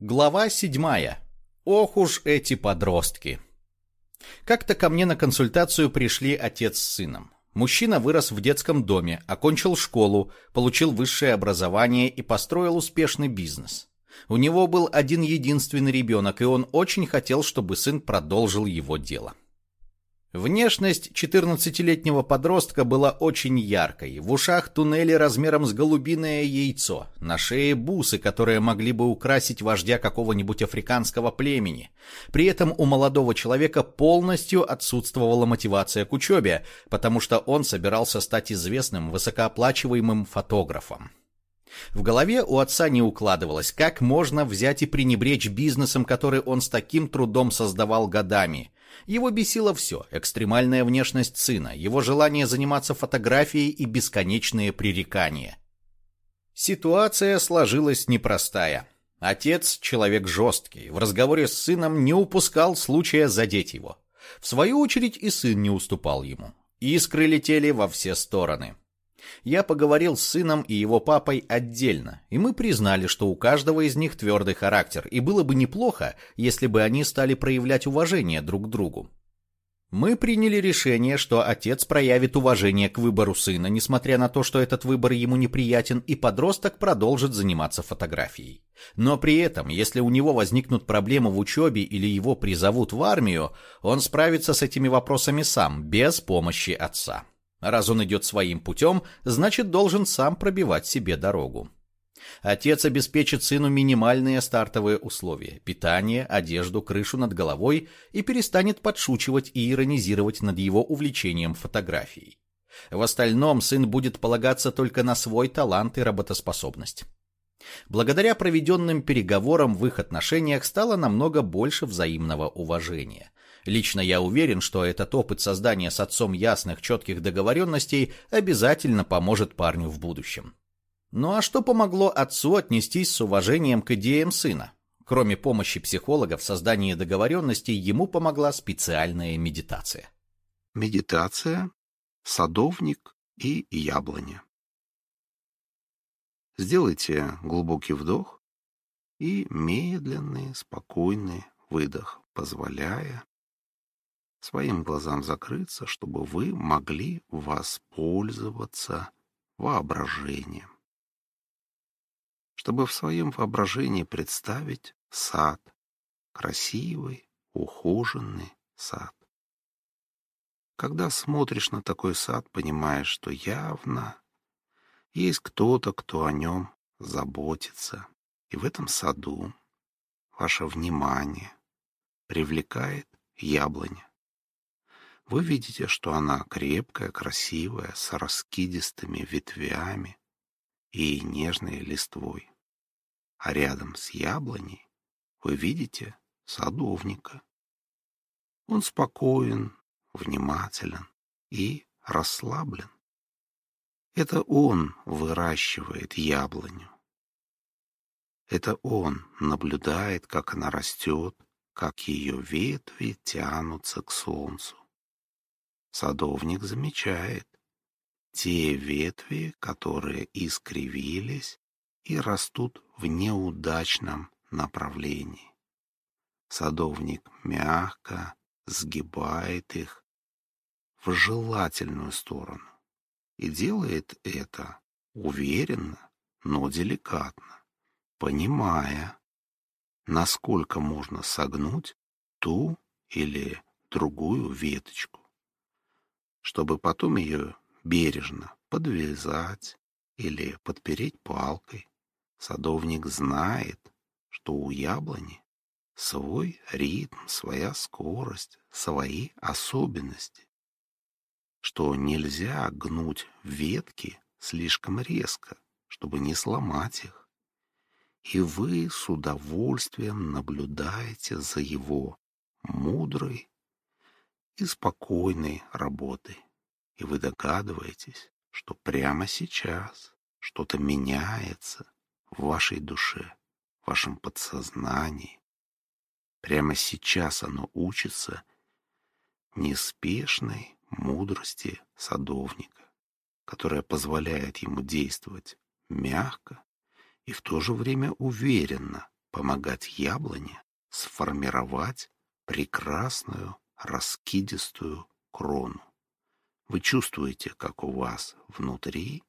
Глава седьмая. Ох уж эти подростки. Как-то ко мне на консультацию пришли отец с сыном. Мужчина вырос в детском доме, окончил школу, получил высшее образование и построил успешный бизнес. У него был один единственный ребенок, и он очень хотел, чтобы сын продолжил его дело. Внешность 14-летнего подростка была очень яркой. В ушах туннели размером с голубиное яйцо, на шее бусы, которые могли бы украсить вождя какого-нибудь африканского племени. При этом у молодого человека полностью отсутствовала мотивация к учебе, потому что он собирался стать известным высокооплачиваемым фотографом. В голове у отца не укладывалось, как можно взять и пренебречь бизнесом, который он с таким трудом создавал годами – его бесило все – экстремальная внешность сына, его желание заниматься фотографией и бесконечные пререкания. Ситуация сложилась непростая. Отец – человек жесткий, в разговоре с сыном не упускал случая задеть его. В свою очередь и сын не уступал ему. Искры летели во все стороны. Я поговорил с сыном и его папой отдельно, и мы признали, что у каждого из них твердый характер, и было бы неплохо, если бы они стали проявлять уважение друг к другу. Мы приняли решение, что отец проявит уважение к выбору сына, несмотря на то, что этот выбор ему неприятен, и подросток продолжит заниматься фотографией. Но при этом, если у него возникнут проблемы в учебе или его призовут в армию, он справится с этими вопросами сам, без помощи отца. Раз он идет своим путем, значит должен сам пробивать себе дорогу. Отец обеспечит сыну минимальные стартовые условия – питание, одежду, крышу над головой и перестанет подшучивать и иронизировать над его увлечением фотографией. В остальном сын будет полагаться только на свой талант и работоспособность. Благодаря проведенным переговорам в их отношениях стало намного больше взаимного уважения. Лично я уверен, что этот опыт создания с отцом ясных, четких договоренностей обязательно поможет парню в будущем. Ну а что помогло отцу отнестись с уважением к идеям сына? Кроме помощи психолога в создании договоренностей, ему помогла специальная медитация. Медитация, садовник и яблоня. Сделайте глубокий вдох и медленный, спокойный выдох, позволяя своим глазам закрыться, чтобы вы могли воспользоваться воображением. Чтобы в своем воображении представить сад, красивый, ухоженный сад. Когда смотришь на такой сад, понимаешь, что явно есть кто-то, кто о нем заботится. И в этом саду ваше внимание привлекает яблоня. Вы видите, что она крепкая, красивая, с раскидистыми ветвями и нежной листвой. А рядом с яблоней вы видите садовника. Он спокоен, внимателен и расслаблен. Это он выращивает яблоню. Это он наблюдает, как она растет, как ее ветви тянутся к солнцу. Садовник замечает те ветви, которые искривились и растут в неудачном направлении. Садовник мягко сгибает их в желательную сторону и делает это уверенно, но деликатно, понимая, насколько можно согнуть ту или другую веточку чтобы потом ее бережно подвязать или подпереть палкой. Садовник знает, что у яблони свой ритм, своя скорость, свои особенности, что нельзя гнуть ветки слишком резко, чтобы не сломать их. И вы с удовольствием наблюдаете за его мудрой и спокойной работы. И вы догадываетесь, что прямо сейчас что-то меняется в вашей душе, в вашем подсознании. Прямо сейчас оно учится неспешной мудрости садовника, которая позволяет ему действовать мягко и в то же время уверенно, помогать яблоне сформировать прекрасную раскидистую крону. Вы чувствуете, как у вас внутри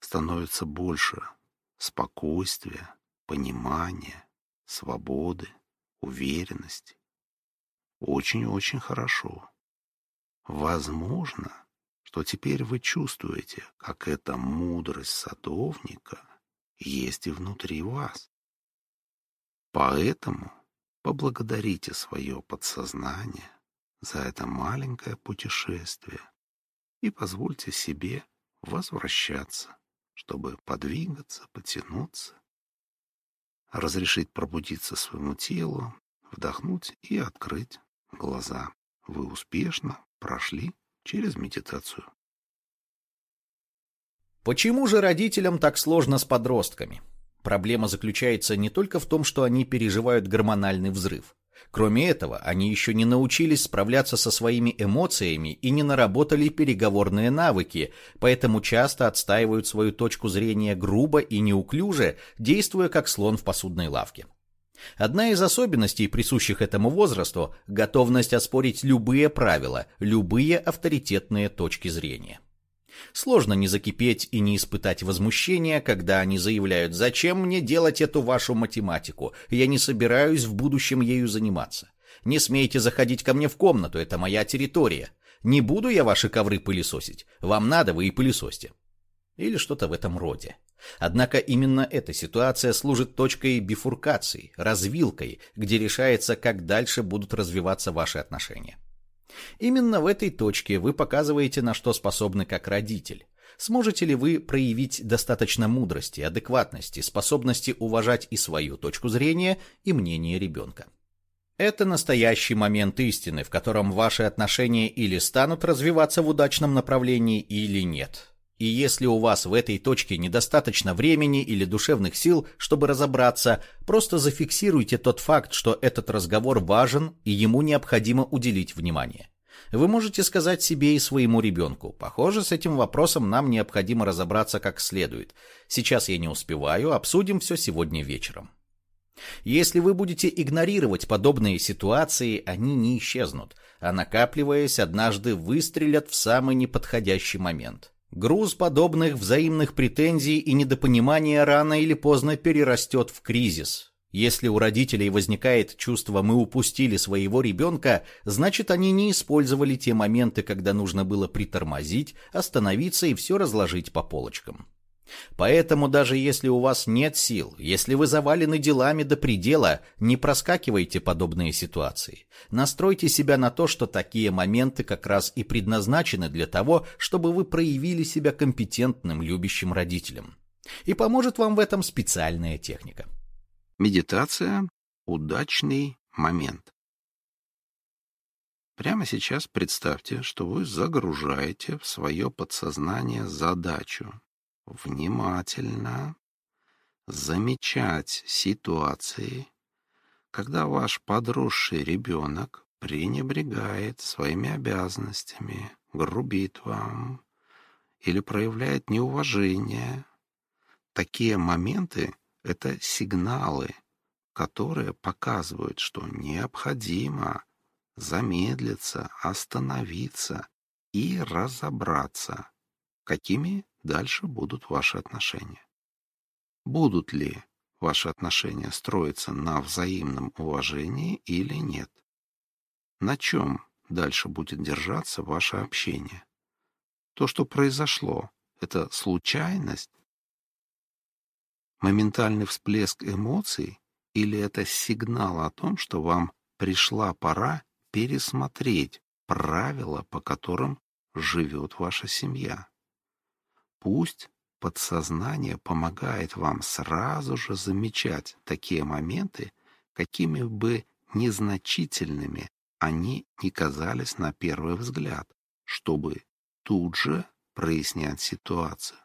становится больше спокойствия, понимания, свободы, уверенности. Очень-очень хорошо. Возможно, что теперь вы чувствуете, как эта мудрость садовника есть и внутри вас. Поэтому поблагодарите свое подсознание за это маленькое путешествие и позвольте себе возвращаться, чтобы подвигаться, потянуться, разрешить пробудиться своему телу, вдохнуть и открыть глаза. Вы успешно прошли через медитацию. Почему же родителям так сложно с подростками? Проблема заключается не только в том, что они переживают гормональный взрыв. Кроме этого, они еще не научились справляться со своими эмоциями и не наработали переговорные навыки, поэтому часто отстаивают свою точку зрения грубо и неуклюже, действуя как слон в посудной лавке. Одна из особенностей, присущих этому возрасту, готовность оспорить любые правила, любые авторитетные точки зрения. Сложно не закипеть и не испытать возмущения, когда они заявляют «Зачем мне делать эту вашу математику? Я не собираюсь в будущем ею заниматься. Не смейте заходить ко мне в комнату, это моя территория. Не буду я ваши ковры пылесосить. Вам надо, вы и пылесосьте». Или что-то в этом роде. Однако именно эта ситуация служит точкой бифуркации, развилкой, где решается, как дальше будут развиваться ваши отношения. Именно в этой точке вы показываете, на что способны как родитель. Сможете ли вы проявить достаточно мудрости, адекватности, способности уважать и свою точку зрения, и мнение ребенка? Это настоящий момент истины, в котором ваши отношения или станут развиваться в удачном направлении, или нет. И если у вас в этой точке недостаточно времени или душевных сил, чтобы разобраться, просто зафиксируйте тот факт, что этот разговор важен и ему необходимо уделить внимание. Вы можете сказать себе и своему ребенку, похоже, с этим вопросом нам необходимо разобраться как следует. Сейчас я не успеваю, обсудим все сегодня вечером. Если вы будете игнорировать подобные ситуации, они не исчезнут, а накапливаясь, однажды выстрелят в самый неподходящий момент. Груз подобных взаимных претензий и недопонимания рано или поздно перерастет в кризис. Если у родителей возникает чувство «мы упустили своего ребенка», значит они не использовали те моменты, когда нужно было притормозить, остановиться и все разложить по полочкам. Поэтому даже если у вас нет сил, если вы завалены делами до предела, не проскакивайте подобные ситуации. Настройте себя на то, что такие моменты как раз и предназначены для того, чтобы вы проявили себя компетентным, любящим родителем. И поможет вам в этом специальная техника. Медитация – удачный момент. Прямо сейчас представьте, что вы загружаете в свое подсознание задачу, внимательно замечать ситуации, когда ваш подросший ребенок пренебрегает своими обязанностями, грубит вам или проявляет неуважение. Такие моменты — это сигналы, которые показывают, что необходимо замедлиться, остановиться и разобраться, какими дальше будут ваши отношения. Будут ли ваши отношения строиться на взаимном уважении или нет? На чем дальше будет держаться ваше общение? То, что произошло, это случайность? Моментальный всплеск эмоций или это сигнал о том, что вам пришла пора пересмотреть правила, по которым живет ваша семья? Пусть подсознание помогает вам сразу же замечать такие моменты, какими бы незначительными они не казались на первый взгляд, чтобы тут же прояснять ситуацию.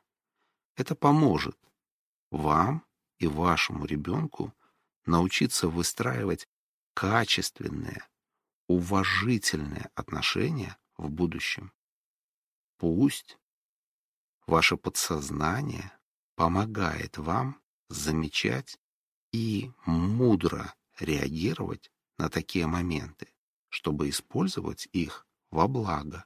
Это поможет вам и вашему ребенку научиться выстраивать качественные, уважительные отношения в будущем. Пусть Ваше подсознание помогает вам замечать и мудро реагировать на такие моменты, чтобы использовать их во благо.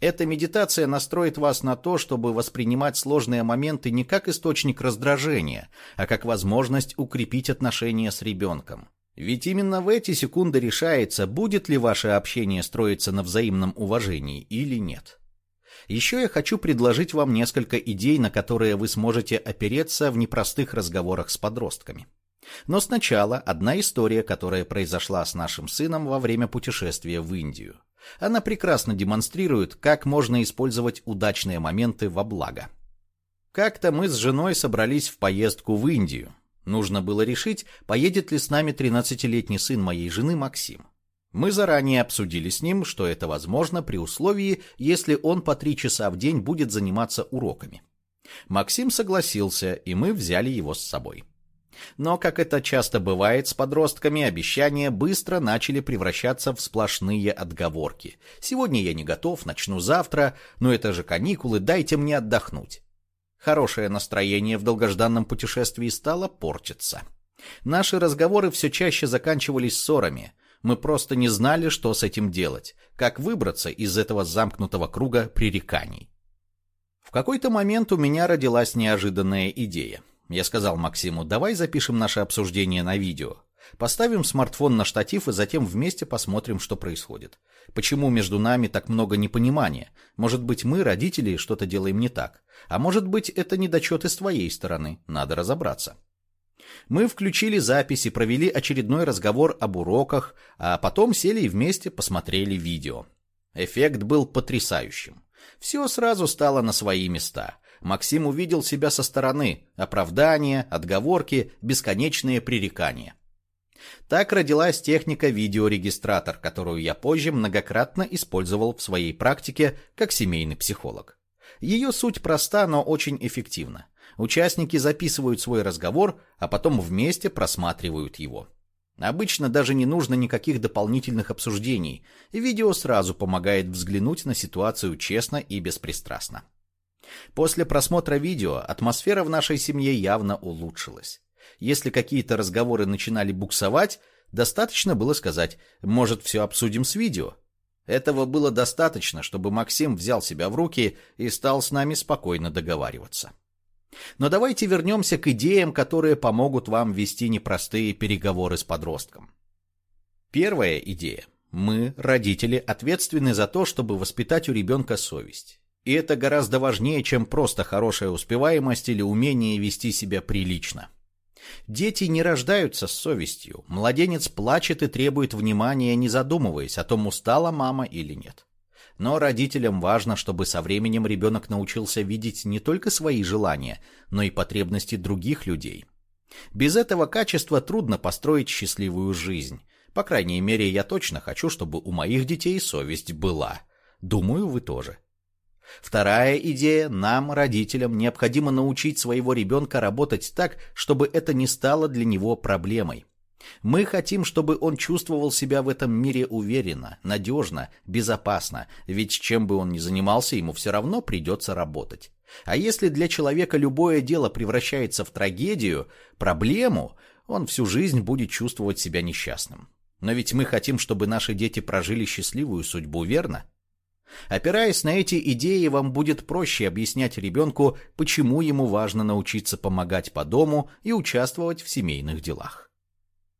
Эта медитация настроит вас на то, чтобы воспринимать сложные моменты не как источник раздражения, а как возможность укрепить отношения с ребенком. Ведь именно в эти секунды решается, будет ли ваше общение строиться на взаимном уважении или нет. Еще я хочу предложить вам несколько идей, на которые вы сможете опереться в непростых разговорах с подростками. Но сначала одна история, которая произошла с нашим сыном во время путешествия в Индию. Она прекрасно демонстрирует, как можно использовать удачные моменты во благо. Как-то мы с женой собрались в поездку в Индию. Нужно было решить, поедет ли с нами 13-летний сын моей жены Максим. Мы заранее обсудили с ним, что это возможно при условии, если он по три часа в день будет заниматься уроками. Максим согласился, и мы взяли его с собой. Но, как это часто бывает с подростками, обещания быстро начали превращаться в сплошные отговорки. «Сегодня я не готов, начну завтра, но это же каникулы, дайте мне отдохнуть». Хорошее настроение в долгожданном путешествии стало портиться. Наши разговоры все чаще заканчивались ссорами. Мы просто не знали, что с этим делать, как выбраться из этого замкнутого круга пререканий. В какой-то момент у меня родилась неожиданная идея. Я сказал Максиму, давай запишем наше обсуждение на видео. Поставим смартфон на штатив и затем вместе посмотрим, что происходит. Почему между нами так много непонимания? Может быть, мы, родители, что-то делаем не так. А может быть, это недочеты с твоей стороны. Надо разобраться. Мы включили запись и провели очередной разговор об уроках, а потом сели и вместе посмотрели видео. Эффект был потрясающим. Все сразу стало на свои места. Максим увидел себя со стороны, оправдания, отговорки, бесконечные пререкания. Так родилась техника видеорегистратор, которую я позже многократно использовал в своей практике как семейный психолог. Ее суть проста, но очень эффективна. Участники записывают свой разговор, а потом вместе просматривают его. Обычно даже не нужно никаких дополнительных обсуждений, видео сразу помогает взглянуть на ситуацию честно и беспристрастно. После просмотра видео атмосфера в нашей семье явно улучшилась. Если какие-то разговоры начинали буксовать, достаточно было сказать «может, все обсудим с видео». Этого было достаточно, чтобы Максим взял себя в руки и стал с нами спокойно договариваться. Но давайте вернемся к идеям, которые помогут вам вести непростые переговоры с подростком. Первая идея. Мы, родители, ответственны за то, чтобы воспитать у ребенка совесть. И это гораздо важнее, чем просто хорошая успеваемость или умение вести себя прилично. Дети не рождаются с совестью. Младенец плачет и требует внимания, не задумываясь о том, устала мама или нет. Но родителям важно, чтобы со временем ребенок научился видеть не только свои желания, но и потребности других людей. Без этого качества трудно построить счастливую жизнь. По крайней мере, я точно хочу, чтобы у моих детей совесть была. Думаю, вы тоже. Вторая идея – нам, родителям, необходимо научить своего ребенка работать так, чтобы это не стало для него проблемой. Мы хотим, чтобы он чувствовал себя в этом мире уверенно, надежно, безопасно, ведь чем бы он ни занимался, ему все равно придется работать. А если для человека любое дело превращается в трагедию, проблему, он всю жизнь будет чувствовать себя несчастным. Но ведь мы хотим, чтобы наши дети прожили счастливую судьбу, верно? Опираясь на эти идеи, вам будет проще объяснять ребенку, почему ему важно научиться помогать по дому и участвовать в семейных делах.